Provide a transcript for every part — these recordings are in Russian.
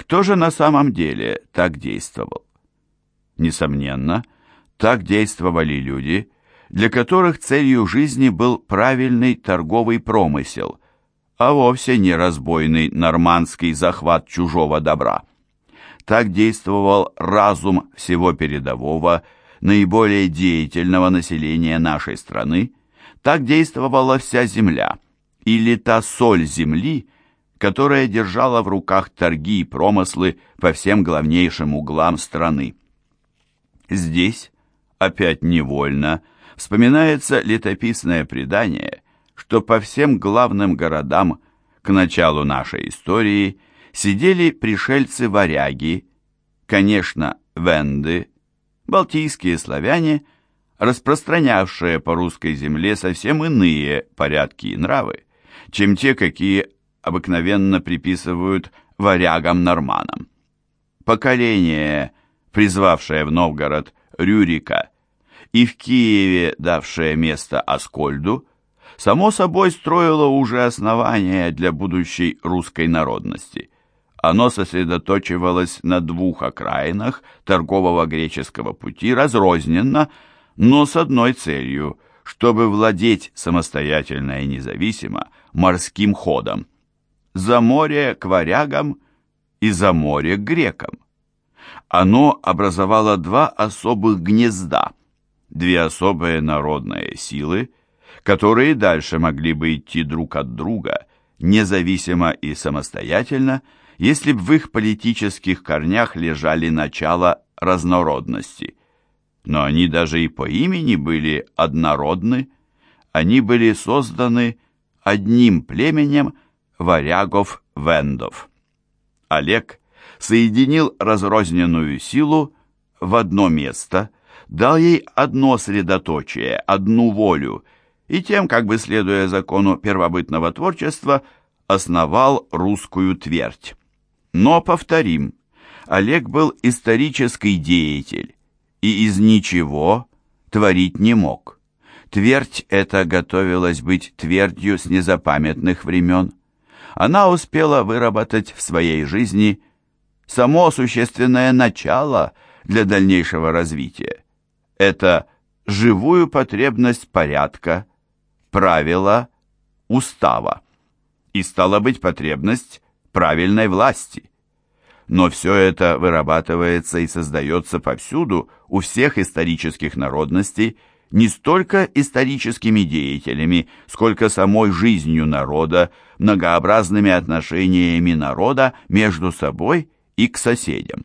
Кто же на самом деле так действовал? Несомненно, так действовали люди, для которых целью жизни был правильный торговый промысел, а вовсе не разбойный нормандский захват чужого добра. Так действовал разум всего передового, наиболее деятельного населения нашей страны, так действовала вся земля, или та соль земли, которая держала в руках торги и промыслы по всем главнейшим углам страны. Здесь, опять невольно, вспоминается летописное предание, что по всем главным городам к началу нашей истории сидели пришельцы-варяги, конечно, венды, балтийские славяне, распространявшие по русской земле совсем иные порядки и нравы, чем те, какие обыкновенно приписывают варягам-норманам. Поколение, призвавшее в Новгород Рюрика и в Киеве давшее место Аскольду, само собой строило уже основания для будущей русской народности. Оно сосредоточивалось на двух окраинах торгового греческого пути разрозненно, но с одной целью, чтобы владеть самостоятельно и независимо морским ходом за море к варягам и за море к грекам. Оно образовало два особых гнезда, две особые народные силы, которые дальше могли бы идти друг от друга, независимо и самостоятельно, если бы в их политических корнях лежали начало разнородности. Но они даже и по имени были однородны, они были созданы одним племенем, варягов-вендов. Олег соединил разрозненную силу в одно место, дал ей одно средоточие, одну волю, и тем, как бы следуя закону первобытного творчества, основал русскую твердь. Но, повторим, Олег был исторический деятель, и из ничего творить не мог. Твердь эта готовилась быть твердью с незапамятных времен она успела выработать в своей жизни само существенное начало для дальнейшего развития. Это живую потребность порядка, правила, устава. И стала быть потребность правильной власти. Но все это вырабатывается и создается повсюду, у всех исторических народностей, не столько историческими деятелями, сколько самой жизнью народа, многообразными отношениями народа между собой и к соседям.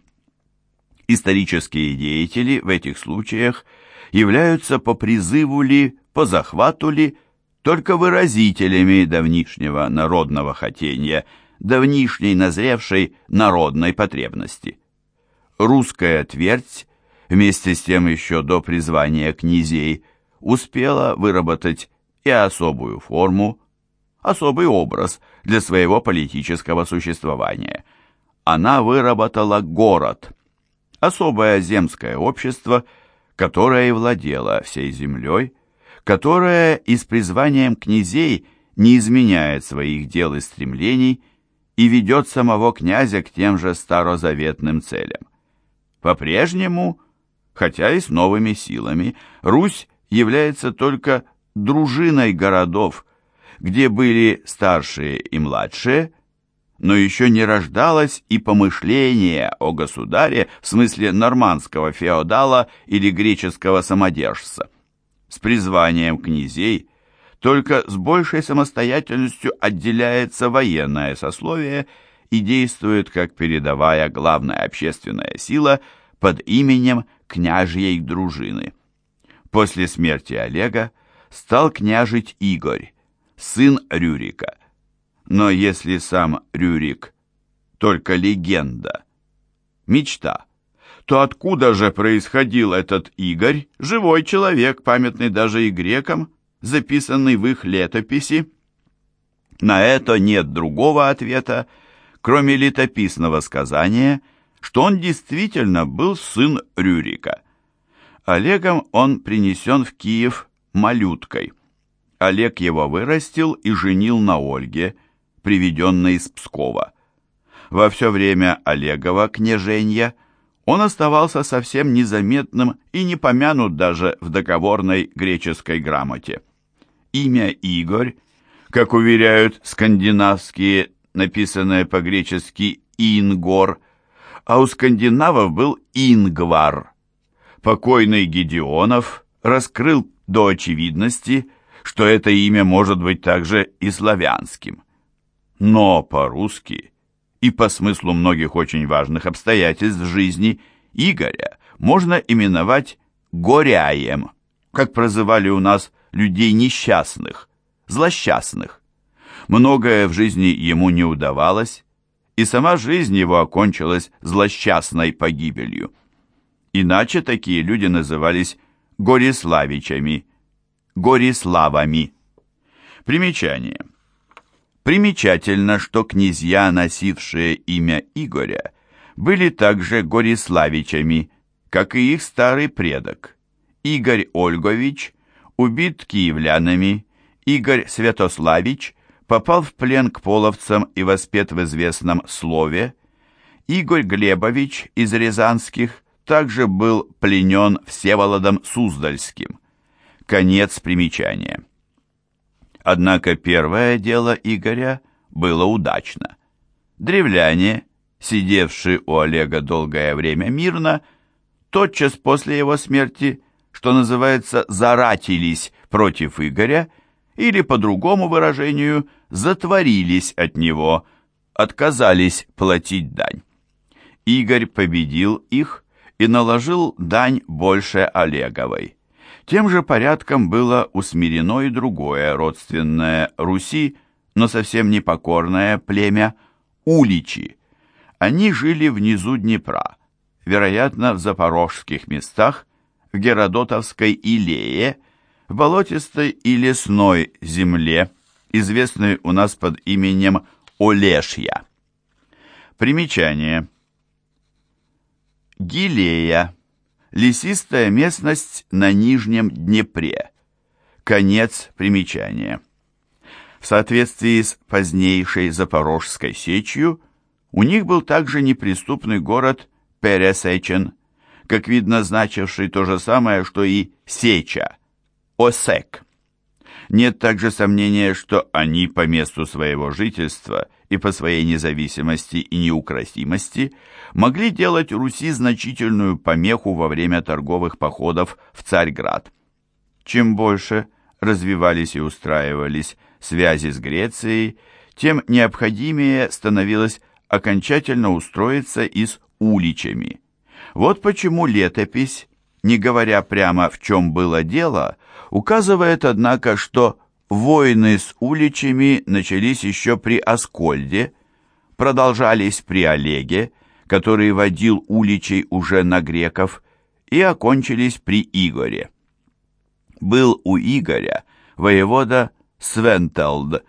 Исторические деятели в этих случаях являются по призыву ли, по захвату ли, только выразителями давнишнего народного хотения, давнишней назревшей народной потребности. Русская твердь вместе с тем еще до призвания князей, успела выработать и особую форму, особый образ для своего политического существования. Она выработала город, особое земское общество, которое и владело всей землей, которое и с призванием князей не изменяет своих дел и стремлений и ведет самого князя к тем же старозаветным целям. По-прежнему хотя и с новыми силами, Русь является только дружиной городов, где были старшие и младшие, но еще не рождалось и помышление о государе в смысле нормандского феодала или греческого самодержца. С призванием князей только с большей самостоятельностью отделяется военное сословие и действует как передовая главная общественная сила под именем княжьей дружины. После смерти Олега стал княжить Игорь, сын Рюрика. Но если сам Рюрик только легенда, мечта, то откуда же происходил этот Игорь, живой человек, памятный даже и грекам, записанный в их летописи? На это нет другого ответа, кроме летописного сказания – что он действительно был сын Рюрика. Олегом он принесен в Киев малюткой. Олег его вырастил и женил на Ольге, приведенной из Пскова. Во все время Олегова княженья он оставался совсем незаметным и не помянут даже в договорной греческой грамоте. Имя Игорь, как уверяют скандинавские, написанное по-гречески «Ингор», а у скандинавов был Ингвар. Покойный Гедеонов раскрыл до очевидности, что это имя может быть также и славянским. Но по-русски и по смыслу многих очень важных обстоятельств жизни Игоря можно именовать Горяем, как прозывали у нас людей несчастных, злосчастных. Многое в жизни ему не удавалось, и сама жизнь его окончилась злосчастной погибелью. Иначе такие люди назывались Гориславичами, Гориславами. Примечание. Примечательно, что князья, носившие имя Игоря, были также Гориславичами, как и их старый предок. Игорь Ольгович убит киевлянами, Игорь Святославич попал в плен к половцам и воспет в известном слове, Игорь Глебович из Рязанских также был пленен Всеволодом Суздальским. Конец примечания. Однако первое дело Игоря было удачно. Древляне, сидевшие у Олега долгое время мирно, тотчас после его смерти, что называется, заратились против Игоря или, по другому выражению, затворились от него, отказались платить дань. Игорь победил их и наложил дань больше Олеговой. Тем же порядком было усмирено и другое родственное Руси, но совсем непокорное племя Уличи. Они жили внизу Днепра, вероятно, в запорожских местах, в Геродотовской Илее, в болотистой и лесной земле, известной у нас под именем Олешья. Примечание. Гилея. Лесистая местность на Нижнем Днепре. Конец примечания. В соответствии с позднейшей Запорожской сечью, у них был также неприступный город Пересечен, как видно, значивший то же самое, что и Сеча, Осек. Нет также сомнения, что они по месту своего жительства и по своей независимости и неукротимости могли делать Руси значительную помеху во время торговых походов в Царьград. Чем больше развивались и устраивались связи с Грецией, тем необходимее становилось окончательно устроиться и с уличами. Вот почему летопись, не говоря прямо в чем было дело, указывает, однако, что войны с уличами начались еще при Аскольде, продолжались при Олеге, который водил уличей уже на греков, и окончились при Игоре. Был у Игоря воевода Свентелд,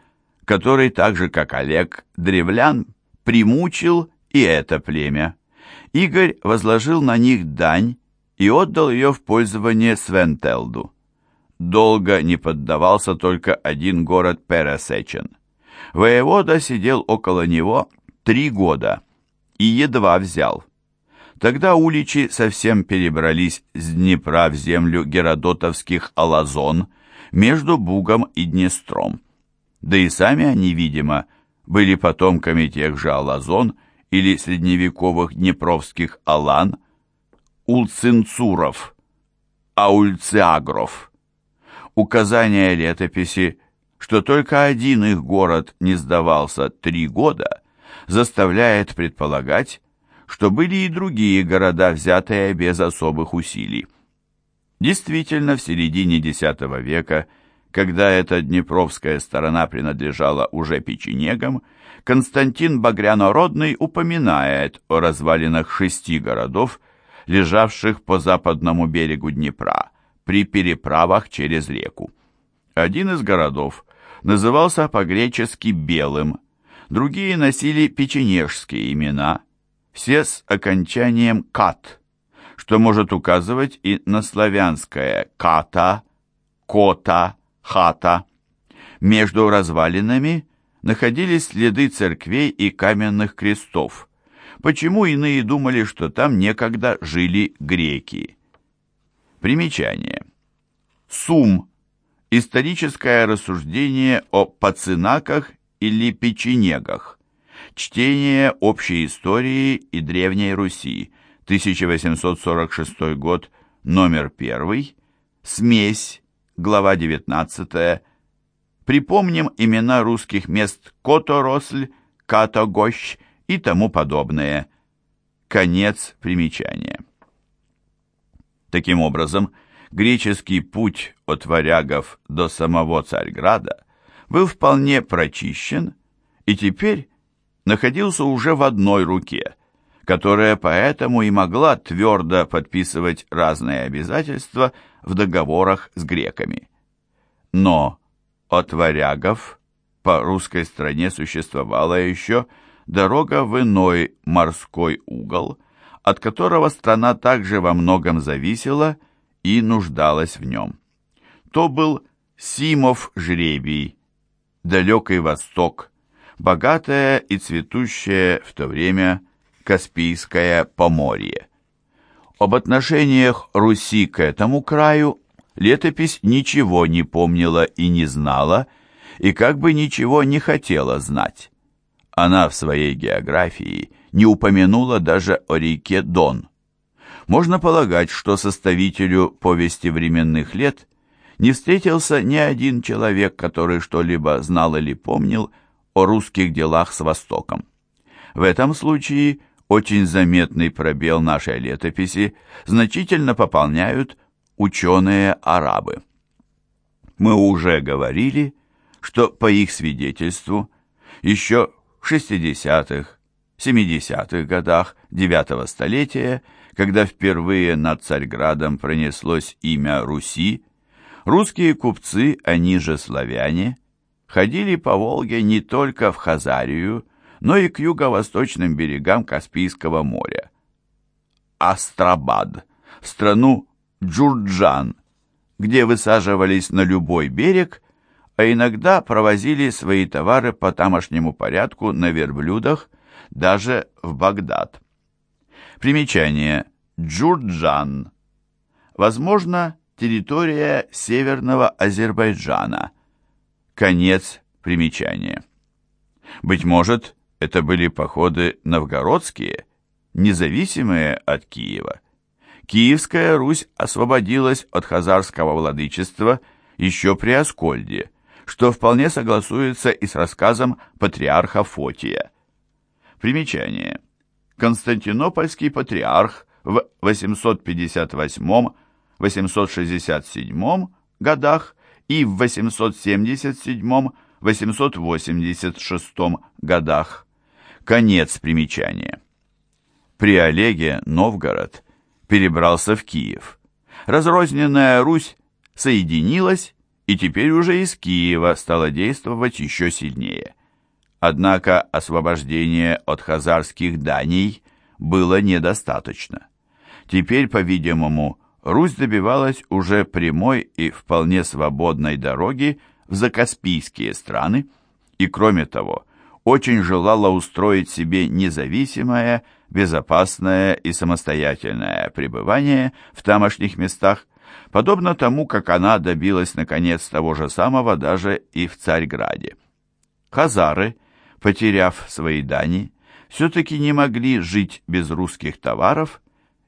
который так же, как Олег, древлян, примучил и это племя. Игорь возложил на них дань и отдал ее в пользование Свентелду долго не поддавался только один город Пересечен. Воевода сидел около него три года и едва взял. Тогда уличи совсем перебрались с Днепра в землю геродотовских Алазон между Бугом и Днестром. Да и сами они, видимо, были потомками тех же Алазон или средневековых днепровских Алан, Улцинцуров, Аульциагров указание летописи, что только один их город не сдавался три года, заставляет предполагать, что были и другие города, взятые без особых усилий. Действительно, в середине X века, когда эта Днепровская сторона принадлежала уже печенегам, Константин Багрянородный упоминает о развалинах шести городов, лежавших по западному берегу Днепра, при переправах через реку. Один из городов назывался по-гречески «белым», другие носили печенежские имена, все с окончанием «кат», что может указывать и на славянское «ката», «кота», «хата». Между развалинами находились следы церквей и каменных крестов. Почему иные думали, что там некогда жили греки? Примечание. Сум. Историческое рассуждение о пацинаках или печенегах. Чтение общей истории и Древней Руси. 1846 год, номер 1. Смесь. Глава 19. Припомним имена русских мест Которосль, Катогощ и тому подобное. Конец примечания. Таким образом, греческий путь от варягов до самого Царьграда был вполне прочищен и теперь находился уже в одной руке, которая поэтому и могла твердо подписывать разные обязательства в договорах с греками. Но от варягов по русской стране существовала еще дорога в иной морской угол, от которого страна также во многом зависела и нуждалась в нем. То был Симов жребий, далекий восток, богатое и цветущее в то время Каспийское поморье. Об отношениях Руси к этому краю летопись ничего не помнила и не знала, и как бы ничего не хотела знать. Она в своей географии не упомянула даже о реке Дон. Можно полагать, что составителю повести временных лет не встретился ни один человек, который что-либо знал или помнил о русских делах с Востоком. В этом случае очень заметный пробел нашей летописи значительно пополняют ученые-арабы. Мы уже говорили, что по их свидетельству еще 60-х, 70-х годах IX столетия, когда впервые над Царьградом пронеслось имя Руси, русские купцы, они же славяне, ходили по Волге не только в Хазарию, но и к юго-восточным берегам Каспийского моря. Астрабад, в страну Джурджан, где высаживались на любой берег а иногда провозили свои товары по тамошнему порядку на верблюдах даже в Багдад. Примечание. Джурджан. Возможно, территория Северного Азербайджана. Конец примечания. Быть может, это были походы новгородские, независимые от Киева. Киевская Русь освободилась от хазарского владычества еще при Аскольде – что вполне согласуется и с рассказом патриарха Фотия. Примечание. Константинопольский патриарх в 858-867 годах и в 877-886 годах. Конец примечания. При Олеге Новгород перебрался в Киев. Разрозненная Русь соединилась и теперь уже из Киева стало действовать еще сильнее. Однако освобождение от хазарских даний было недостаточно. Теперь, по-видимому, Русь добивалась уже прямой и вполне свободной дороги в закаспийские страны, и, кроме того, очень желала устроить себе независимое, безопасное и самостоятельное пребывание в тамошних местах, подобно тому, как она добилась наконец того же самого даже и в Царьграде. Хазары, потеряв свои дани, все-таки не могли жить без русских товаров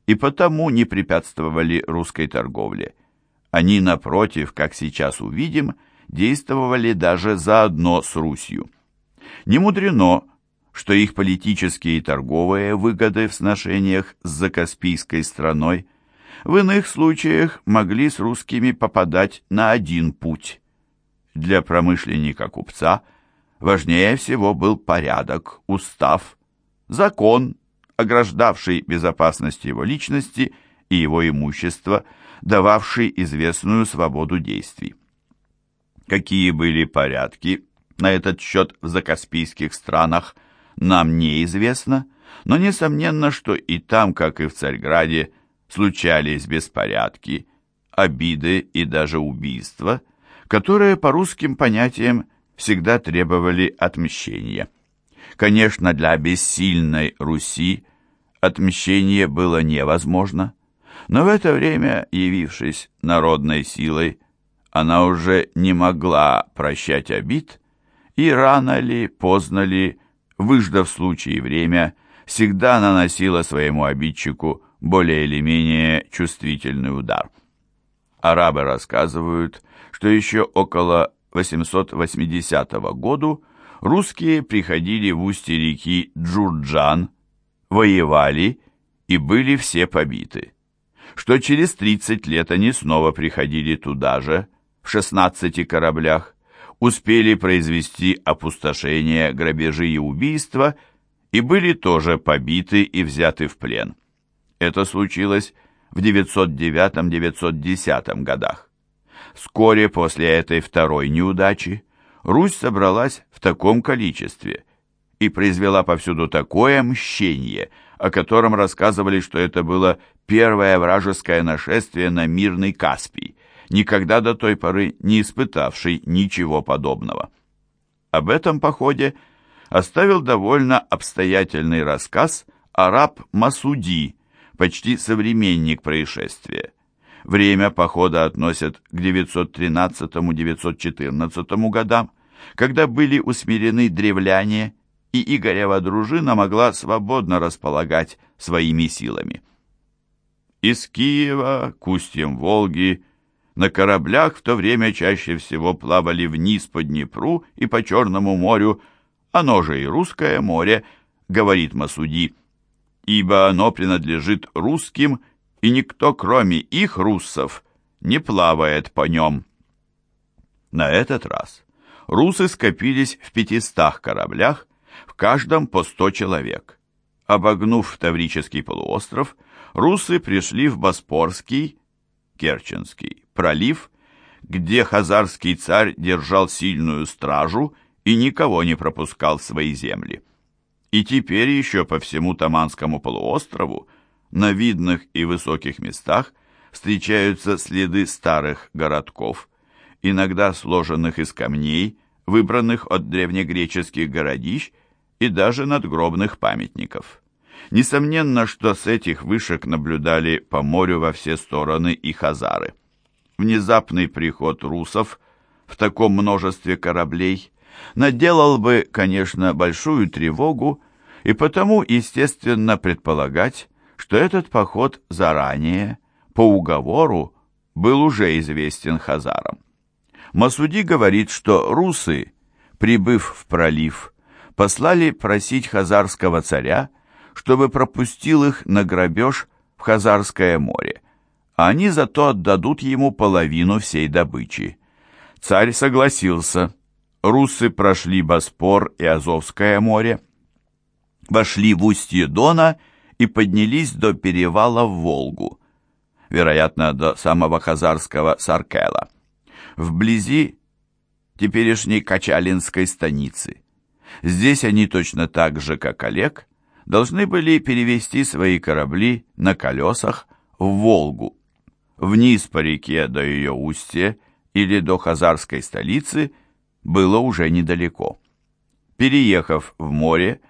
и потому не препятствовали русской торговле. Они, напротив, как сейчас увидим, действовали даже заодно с Русью. Не мудрено, что их политические и торговые выгоды в сношениях с Закаспийской страной – в иных случаях могли с русскими попадать на один путь. Для промышленника-купца важнее всего был порядок, устав, закон, ограждавший безопасность его личности и его имущества, дававший известную свободу действий. Какие были порядки на этот счет в закаспийских странах, нам неизвестно, но несомненно, что и там, как и в Царьграде, случались беспорядки, обиды и даже убийства, которые по русским понятиям всегда требовали отмщения. Конечно, для бессильной Руси отмщение было невозможно, но в это время, явившись народной силой, она уже не могла прощать обид, и рано ли, поздно ли, выждав случай и время, всегда наносила своему обидчику более или менее чувствительный удар. Арабы рассказывают, что еще около 880 года русские приходили в устье реки Джурджан, воевали и были все побиты. Что через 30 лет они снова приходили туда же, в 16 кораблях, успели произвести опустошение, грабежи и убийства и были тоже побиты и взяты в плен. Это случилось в 909-910 годах. Вскоре после этой второй неудачи Русь собралась в таком количестве и произвела повсюду такое мщение, о котором рассказывали, что это было первое вражеское нашествие на мирный Каспий, никогда до той поры не испытавший ничего подобного. Об этом походе оставил довольно обстоятельный рассказ араб Масуди, почти современник происшествия. Время похода относят к 913-914 годам, когда были усмирены древляне, и Игорева дружина могла свободно располагать своими силами. Из Киева к устьям Волги на кораблях в то время чаще всего плавали вниз по Днепру и по Черному морю, оно же и Русское море, говорит Масуди, ибо оно принадлежит русским, и никто, кроме их руссов, не плавает по нем. На этот раз русы скопились в пятистах кораблях, в каждом по сто человек. Обогнув Таврический полуостров, русы пришли в Боспорский, Керченский пролив, где хазарский царь держал сильную стражу и никого не пропускал в свои земли. И теперь еще по всему Таманскому полуострову на видных и высоких местах встречаются следы старых городков, иногда сложенных из камней, выбранных от древнегреческих городищ и даже надгробных памятников. Несомненно, что с этих вышек наблюдали по морю во все стороны и хазары. Внезапный приход русов в таком множестве кораблей наделал бы, конечно, большую тревогу, и потому, естественно, предполагать, что этот поход заранее, по уговору, был уже известен хазарам. Масуди говорит, что русы, прибыв в пролив, послали просить хазарского царя, чтобы пропустил их на грабеж в Хазарское море, а они зато отдадут ему половину всей добычи. Царь согласился, русы прошли Боспор и Азовское море, вошли в устье Дона и поднялись до перевала в Волгу, вероятно, до самого хазарского Саркела, вблизи теперешней Качалинской станицы. Здесь они точно так же, как Олег, должны были перевести свои корабли на колесах в Волгу, вниз по реке до ее устья или до хазарской столицы – было уже недалеко. Переехав в море,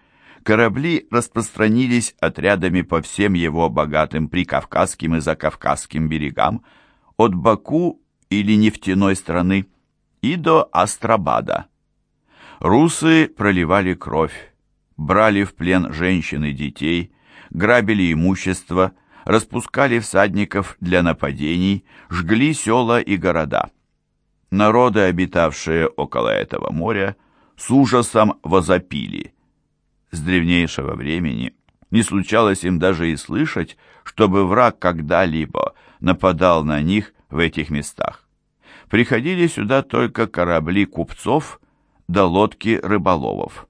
корабли распространились отрядами по всем его богатым прикавказским и закавказским берегам, от Баку или нефтяной страны и до Астрабада. Русы проливали кровь, брали в плен женщин и детей, грабили имущество, распускали всадников для нападений, жгли села и города. Народы, обитавшие около этого моря, с ужасом возопили. С древнейшего времени не случалось им даже и слышать, чтобы враг когда-либо нападал на них в этих местах. Приходили сюда только корабли купцов да лодки рыболовов.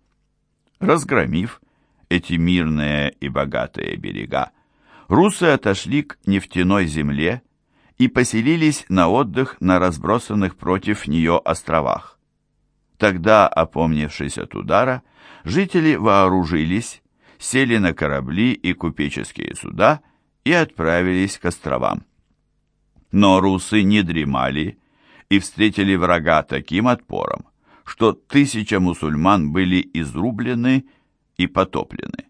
Разгромив эти мирные и богатые берега, русы отошли к нефтяной земле и поселились на отдых на разбросанных против нее островах. Тогда, опомнившись от удара, жители вооружились, сели на корабли и купеческие суда и отправились к островам. Но русы не дремали и встретили врага таким отпором, что тысяча мусульман были изрублены и потоплены.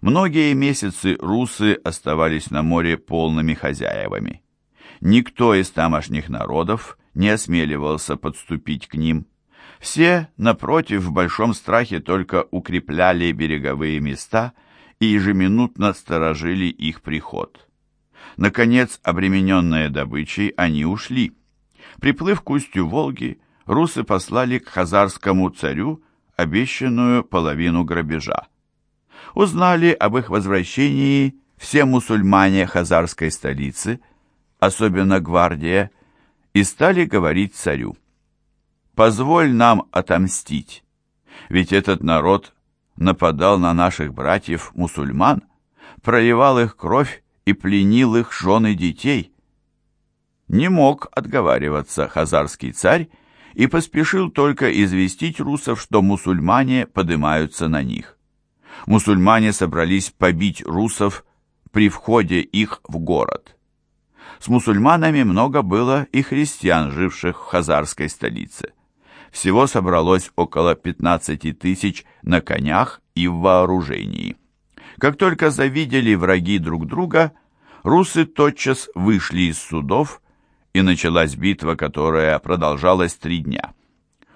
Многие месяцы русы оставались на море полными хозяевами. Никто из тамошних народов не осмеливался подступить к ним. Все, напротив, в большом страхе только укрепляли береговые места и ежеминутно сторожили их приход. Наконец, обремененные добычей, они ушли. Приплыв к устью Волги, русы послали к хазарскому царю обещанную половину грабежа. Узнали об их возвращении все мусульмане хазарской столицы, особенно гвардия, и стали говорить царю, «Позволь нам отомстить, ведь этот народ нападал на наших братьев-мусульман, проливал их кровь и пленил их жен и детей». Не мог отговариваться хазарский царь и поспешил только известить русов, что мусульмане поднимаются на них. Мусульмане собрались побить русов при входе их в город. С мусульманами много было и христиан, живших в хазарской столице. Всего собралось около 15 тысяч на конях и в вооружении. Как только завидели враги друг друга, русы тотчас вышли из судов и началась битва, которая продолжалась три дня.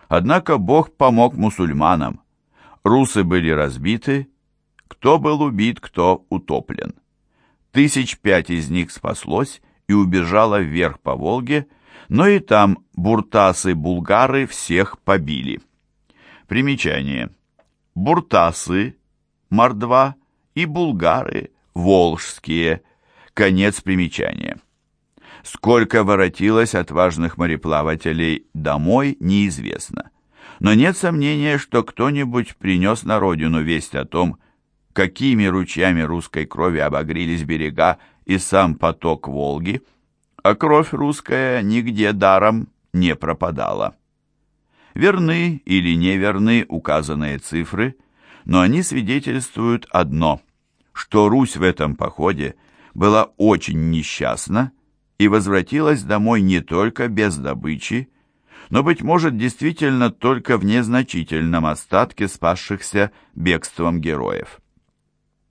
Однако Бог помог мусульманам. Русы были разбиты, кто был убит, кто утоплен. Тысяч пять из них спаслось и убежало вверх по Волге, но и там буртасы-булгары всех побили. Примечание. Буртасы, мордва и булгары, волжские. Конец примечания. Сколько воротилось отважных мореплавателей домой, неизвестно. Но нет сомнения, что кто-нибудь принес на родину весть о том, какими ручьями русской крови обогрелись берега и сам поток Волги, а кровь русская нигде даром не пропадала. Верны или неверны указанные цифры, но они свидетельствуют одно, что Русь в этом походе была очень несчастна и возвратилась домой не только без добычи, но, быть может, действительно только в незначительном остатке спасшихся бегством героев.